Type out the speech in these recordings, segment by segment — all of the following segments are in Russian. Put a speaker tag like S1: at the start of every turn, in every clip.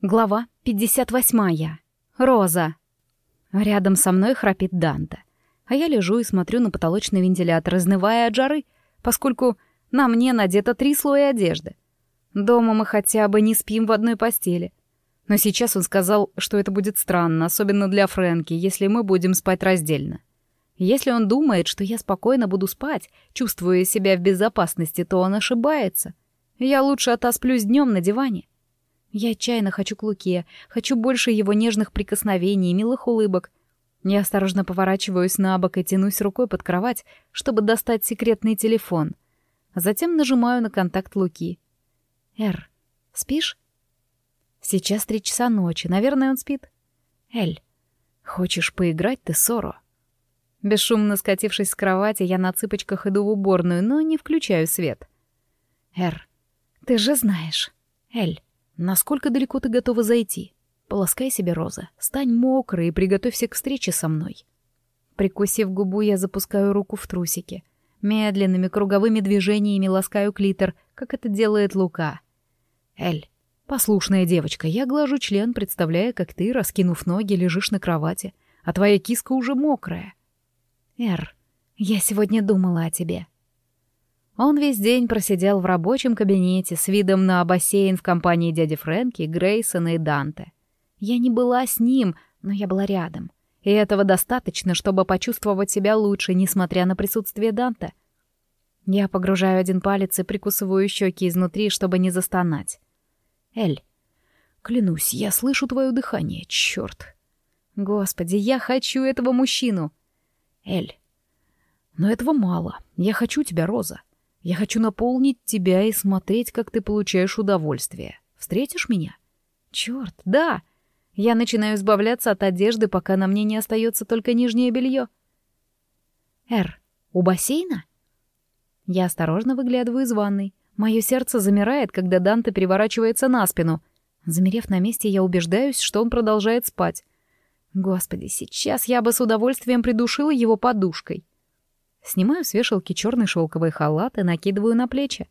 S1: Глава 58. Роза. Рядом со мной храпит Данте. А я лежу и смотрю на потолочный вентилятор, изнывая от жары, поскольку на мне надето три слоя одежды. Дома мы хотя бы не спим в одной постели. Но сейчас он сказал, что это будет странно, особенно для Фрэнки, если мы будем спать раздельно. Если он думает, что я спокойно буду спать, чувствуя себя в безопасности, то он ошибается. Я лучше отосплюсь днем на диване. Я отчаянно хочу к Луке, хочу больше его нежных прикосновений, милых улыбок. Я осторожно поворачиваюсь на бок и тянусь рукой под кровать, чтобы достать секретный телефон. Затем нажимаю на контакт Луки. «Эр, спишь?» «Сейчас три часа ночи, наверное, он спит». «Эль, хочешь поиграть, ты, Соро?» Бесшумно скатившись с кровати, я на цыпочках иду в уборную, но не включаю свет. «Эр, ты же знаешь. Эль, Насколько далеко ты готова зайти? Полоскай себе, Роза, стань мокрой и приготовься к встрече со мной. Прикусив губу, я запускаю руку в трусики. Медленными круговыми движениями ласкаю клитор, как это делает Лука. Эль, послушная девочка, я глажу член, представляя, как ты, раскинув ноги, лежишь на кровати, а твоя киска уже мокрая. Эр, я сегодня думала о тебе. Он весь день просидел в рабочем кабинете с видом на бассейн в компании дяди Фрэнки, Грейсона и Данте. Я не была с ним, но я была рядом. И этого достаточно, чтобы почувствовать себя лучше, несмотря на присутствие Данте. Я погружаю один палец и прикусываю щеки изнутри, чтобы не застонать. Эль, клянусь, я слышу твое дыхание, черт. Господи, я хочу этого мужчину. Эль, но этого мало. Я хочу тебя, Роза. Я хочу наполнить тебя и смотреть, как ты получаешь удовольствие. Встретишь меня? Черт, да. Я начинаю избавляться от одежды, пока на мне не остается только нижнее белье. Эр, у бассейна? Я осторожно выглядываю из ванной. Мое сердце замирает, когда Данте переворачивается на спину. Замерев на месте, я убеждаюсь, что он продолжает спать. Господи, сейчас я бы с удовольствием придушила его подушкой. Снимаю с вешалки черный шелковый халат и накидываю на плечи.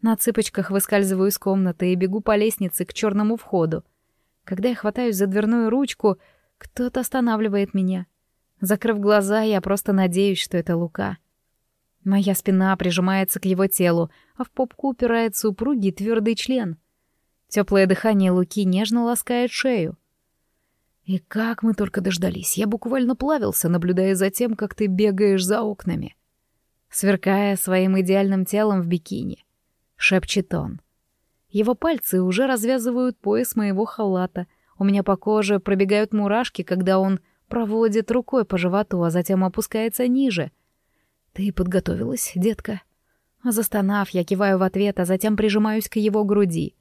S1: На цыпочках выскальзываю из комнаты и бегу по лестнице к черному входу. Когда я хватаюсь за дверную ручку, кто-то останавливает меня. Закрыв глаза, я просто надеюсь, что это Лука. Моя спина прижимается к его телу, а в попку упирается упругий твердый член. Теплое дыхание Луки нежно ласкает шею. И как мы только дождались. Я буквально плавился, наблюдая за тем, как ты бегаешь за окнами. Сверкая своим идеальным телом в бикини. Шепчет он. Его пальцы уже развязывают пояс моего халата. У меня по коже пробегают мурашки, когда он проводит рукой по животу, а затем опускается ниже. «Ты подготовилась, детка?» Застонав, я киваю в ответ, а затем прижимаюсь к его груди.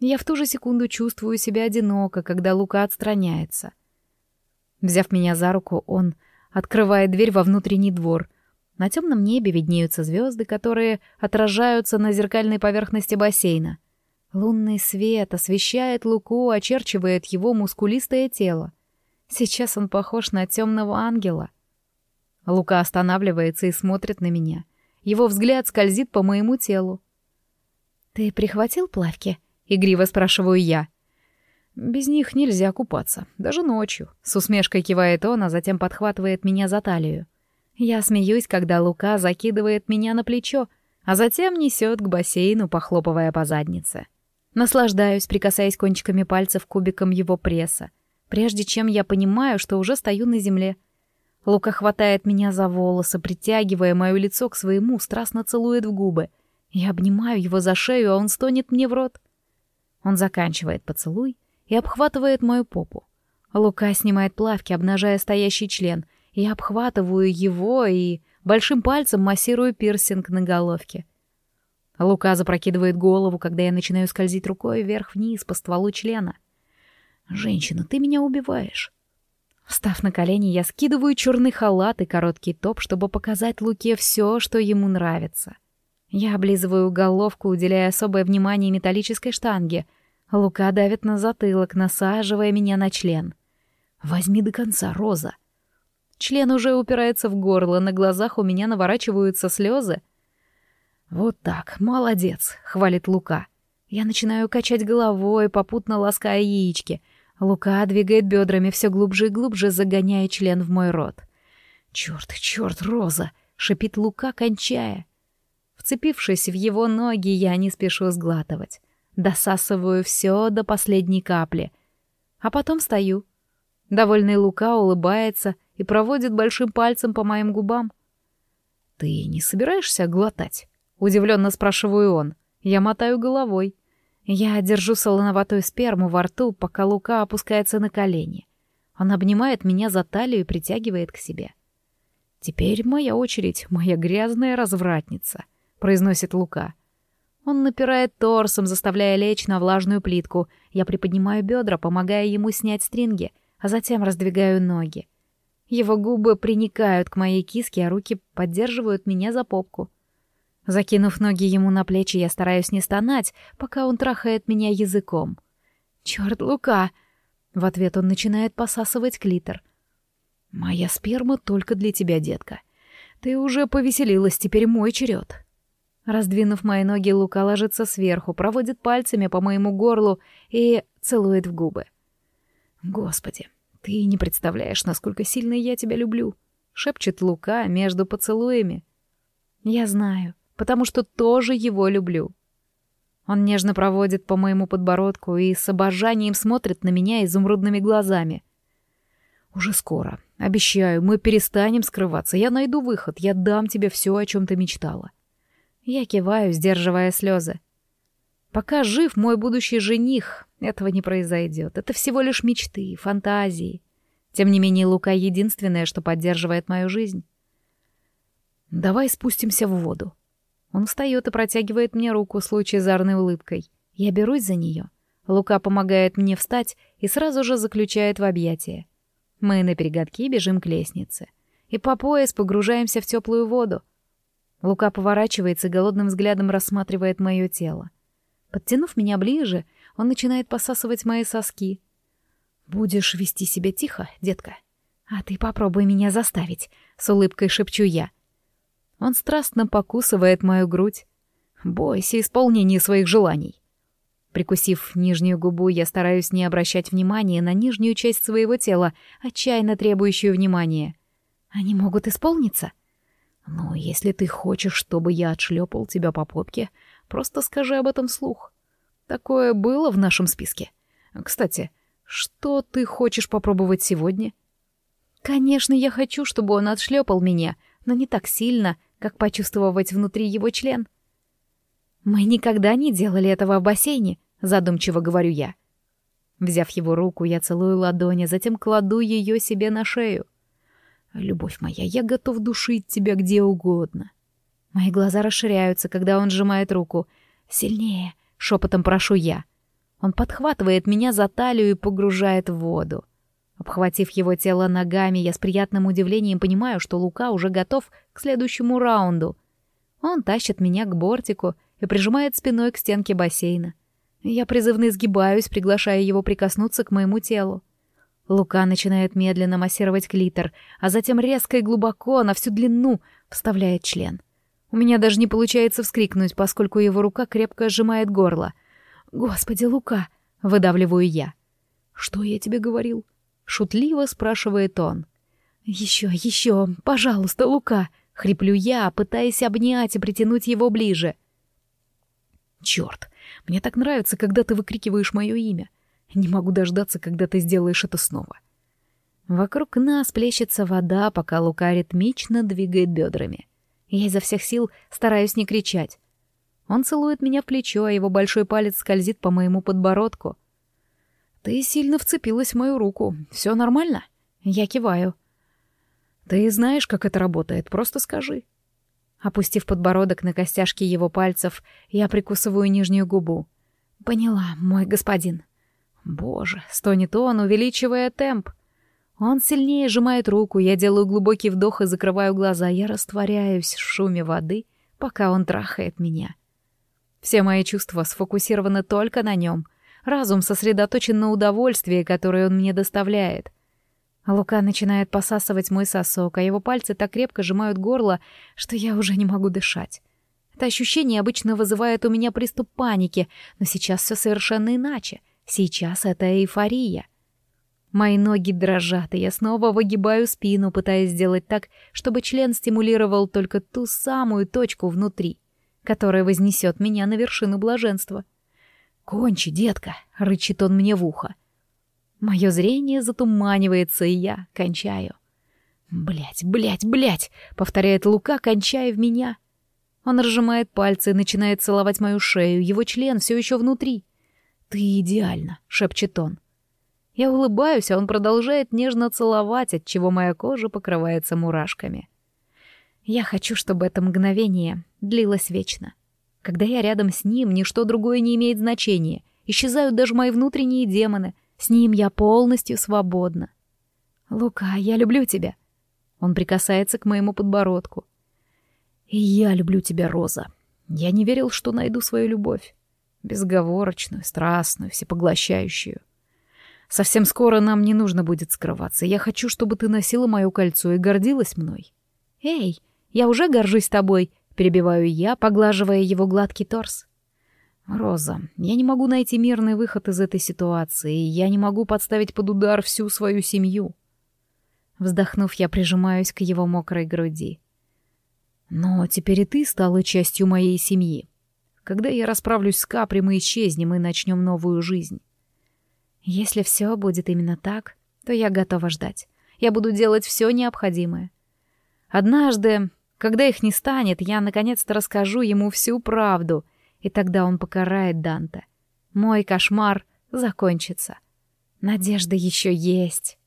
S1: Я в ту же секунду чувствую себя одиноко, когда Лука отстраняется. Взяв меня за руку, он открывает дверь во внутренний двор. На темном небе виднеются звезды, которые отражаются на зеркальной поверхности бассейна. Лунный свет освещает Луку, очерчивает его мускулистое тело. Сейчас он похож на темного ангела. Лука останавливается и смотрит на меня. Его взгляд скользит по моему телу. «Ты прихватил плавки?» Игриво спрашиваю я. Без них нельзя купаться, даже ночью. С усмешкой кивает он, а затем подхватывает меня за талию. Я смеюсь, когда Лука закидывает меня на плечо, а затем несет к бассейну, похлопывая по заднице. Наслаждаюсь, прикасаясь кончиками пальцев к кубикам его пресса, прежде чем я понимаю, что уже стою на земле. Лука хватает меня за волосы, притягивая мое лицо к своему, страстно целует в губы. Я обнимаю его за шею, а он стонет мне в рот. Он заканчивает поцелуй и обхватывает мою попу. Лука снимает плавки, обнажая стоящий член. Я обхватываю его и большим пальцем массирую пирсинг на головке. Лука запрокидывает голову, когда я начинаю скользить рукой вверх-вниз по стволу члена. «Женщина, ты меня убиваешь». Встав на колени, я скидываю черный халат и короткий топ, чтобы показать Луке все, что ему нравится. Я облизываю головку, уделяя особое внимание металлической штанге. Лука давит на затылок, насаживая меня на член. «Возьми до конца, Роза!» Член уже упирается в горло, на глазах у меня наворачиваются слезы. «Вот так, молодец!» — хвалит Лука. Я начинаю качать головой, попутно лаская яички. Лука двигает бедрами все глубже и глубже, загоняя член в мой рот. «Черт, черт, Роза!» — шипит Лука, кончая. Вцепившись в его ноги, я не спешу сглатывать. Досасываю все до последней капли. А потом стою. Довольный Лука улыбается и проводит большим пальцем по моим губам. «Ты не собираешься глотать?» — удивленно спрашиваю он. Я мотаю головой. Я держу солоноватую сперму во рту, пока Лука опускается на колени. Он обнимает меня за талию и притягивает к себе. «Теперь моя очередь, моя грязная развратница», — произносит Лука. Он напирает торсом, заставляя лечь на влажную плитку. Я приподнимаю бедра, помогая ему снять стринги, а затем раздвигаю ноги. Его губы приникают к моей киске, а руки поддерживают меня за попку. Закинув ноги ему на плечи, я стараюсь не стонать, пока он трахает меня языком. «Чёрт, Лука!» В ответ он начинает посасывать клитор. «Моя сперма только для тебя, детка. Ты уже повеселилась, теперь мой черед. Раздвинув мои ноги, Лука ложится сверху, проводит пальцами по моему горлу и целует в губы. «Господи, ты не представляешь, насколько сильно я тебя люблю», — шепчет Лука между поцелуями. «Я знаю потому что тоже его люблю. Он нежно проводит по моему подбородку и с обожанием смотрит на меня изумрудными глазами. «Уже скоро. Обещаю, мы перестанем скрываться. Я найду выход. Я дам тебе все, о чем ты мечтала». Я киваю, сдерживая слезы. Пока жив мой будущий жених, этого не произойдет. Это всего лишь мечты, фантазии. Тем не менее, Лука — единственное, что поддерживает мою жизнь. «Давай спустимся в воду», он встает и протягивает мне руку с лучезарной улыбкой. Я берусь за нее. Лука помогает мне встать и сразу же заключает в объятия. Мы на перегонки бежим к лестнице. И по пояс погружаемся в теплую воду. Лука поворачивается и голодным взглядом рассматривает мое тело. Подтянув меня ближе, он начинает посасывать мои соски. «Будешь вести себя тихо, детка?» «А ты попробуй меня заставить», — с улыбкой шепчу я. Он страстно покусывает мою грудь. Бойся исполнения своих желаний. Прикусив нижнюю губу, я стараюсь не обращать внимания на нижнюю часть своего тела, отчаянно требующую внимания. Они могут исполниться? Ну, если ты хочешь, чтобы я отшлепал тебя по попке, просто скажи об этом вслух. Такое было в нашем списке. Кстати, что ты хочешь попробовать сегодня? Конечно, я хочу, чтобы он отшлепал меня, но не так сильно, как почувствовать внутри его член. «Мы никогда не делали этого в бассейне», — задумчиво говорю я. Взяв его руку, я целую ладони, затем кладу ее себе на шею. «Любовь моя, я готов душить тебя где угодно». Мои глаза расширяются, когда он сжимает руку. «Сильнее!» — шепотом прошу я. Он подхватывает меня за талию и погружает в воду. Обхватив его тело ногами, я с приятным удивлением понимаю, что Лука уже готов к следующему раунду. Он тащит меня к бортику и прижимает спиной к стенке бассейна. Я призывно изгибаюсь, приглашая его прикоснуться к моему телу. Лука начинает медленно массировать клитор, а затем резко и глубоко, на всю длину, вставляет член. У меня даже не получается вскрикнуть, поскольку его рука крепко сжимает горло. «Господи, Лука!» — выдавливаю я. «Что я тебе говорил?» Шутливо спрашивает он. «Еще, еще, пожалуйста, Лука!» — хриплю я, пытаясь обнять и притянуть его ближе. «Черт, мне так нравится, когда ты выкрикиваешь мое имя. Не могу дождаться, когда ты сделаешь это снова». Вокруг нас плещется вода, пока Лука ритмично двигает бедрами. Я изо всех сил стараюсь не кричать. Он целует меня в плечо, а его большой палец скользит по моему подбородку. Ты сильно вцепилась в мою руку. Все нормально? Я киваю. Ты знаешь, как это работает, просто скажи. Опустив подбородок на костяшки его пальцев, я прикусываю нижнюю губу. Поняла, мой господин. Боже, стонет он, увеличивая темп. Он сильнее сжимает руку, я делаю глубокий вдох и закрываю глаза. Я растворяюсь в шуме воды, пока он трахает меня. Все мои чувства сфокусированы только на нем — Разум сосредоточен на удовольствии, которое он мне доставляет. Лука начинает посасывать мой сосок, а его пальцы так крепко сжимают горло, что я уже не могу дышать. Это ощущение обычно вызывает у меня приступ паники, но сейчас все совершенно иначе. Сейчас это эйфория. Мои ноги дрожат, и я снова выгибаю спину, пытаясь сделать так, чтобы член стимулировал только ту самую точку внутри, которая вознесет меня на вершину блаженства. «Кончи, детка!» — рычит он мне в ухо. Мое зрение затуманивается, и я кончаю. Блять, блять, блять! повторяет Лука, кончая в меня. Он разжимает пальцы и начинает целовать мою шею, его член все еще внутри. «Ты идеально!» — шепчет он. Я улыбаюсь, а он продолжает нежно целовать, отчего моя кожа покрывается мурашками. Я хочу, чтобы это мгновение длилось вечно. Когда я рядом с ним, ничто другое не имеет значения. Исчезают даже мои внутренние демоны. С ним я полностью свободна. «Лука, я люблю тебя». Он прикасается к моему подбородку. «И я люблю тебя, Роза. Я не верил, что найду свою любовь. Безговорочную, страстную, всепоглощающую. Совсем скоро нам не нужно будет скрываться. Я хочу, чтобы ты носила мое кольцо и гордилась мной. Эй, я уже горжусь тобой, перебиваю я, поглаживая его гладкий торс. Роза, я не могу найти мирный выход из этой ситуации, и я не могу подставить под удар всю свою семью. Вздохнув, я прижимаюсь к его мокрой груди. Но теперь и ты стала частью моей семьи. Когда я расправлюсь с Капри, мы исчезнем и начнем новую жизнь. Если все будет именно так, то я готова ждать. Я буду делать все необходимое. Однажды, когда их не станет, я наконец-то расскажу ему всю правду, и тогда он покарает Данте. Мой кошмар закончится. Надежда еще есть.